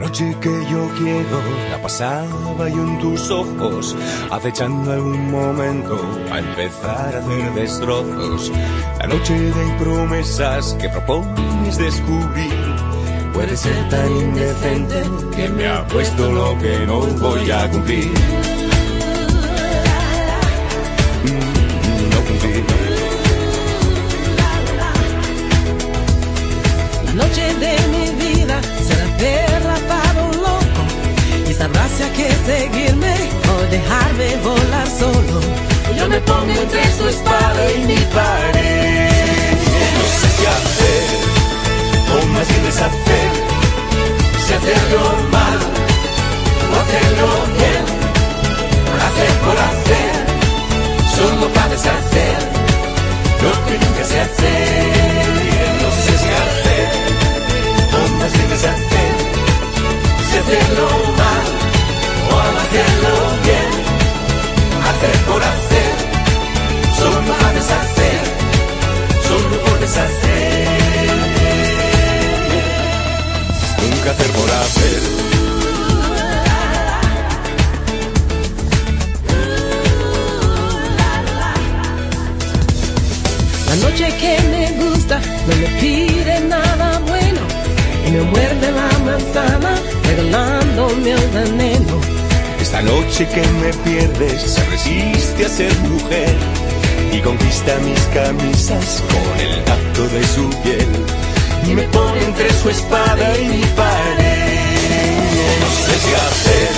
noche que yo quiero la pasaba yo en tus ojos, acechando algún momento a empezar a hacer destrozos. La noche de promesas que propones descubrir puede ser tan indecente que me ha puesto lo que no voy a cumplir. Mm, No cumplir. Me pongo entre su espada y mi pared. No sé qué hacer, o más bien deshacer. Si hacerlo mal o hacerlo bien. Hacer por hacer, solo para deshacer lo que nunca se hace. No sé qué hacer, o más bien deshacer. Si hacerlo mal o hacerlo bien hacer por hacer, solo a deshacer, solo por deshacer. Nunca hacer por hacer. La noche que me gusta no me pide nada bueno y me muerde la manzana regalándome el veneno. Esta noche que me pierdes se resiste a ser mujer mis camisas con el tacto de su piel y me pone entre su espada y mi pared. No sé si hacer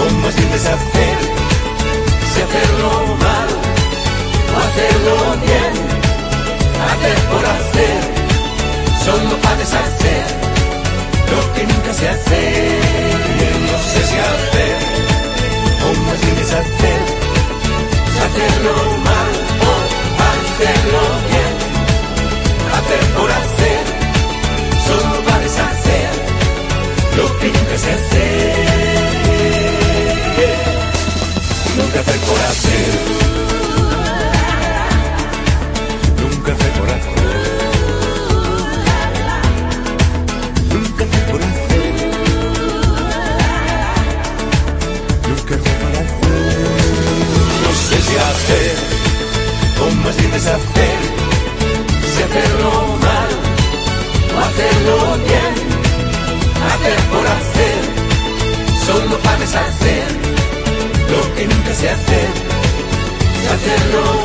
o más bien deshacer, si hacerlo mal o hacerlo bien, hacer por hacer, solo para deshacer lo que nunca se hace. No sé si hacer Si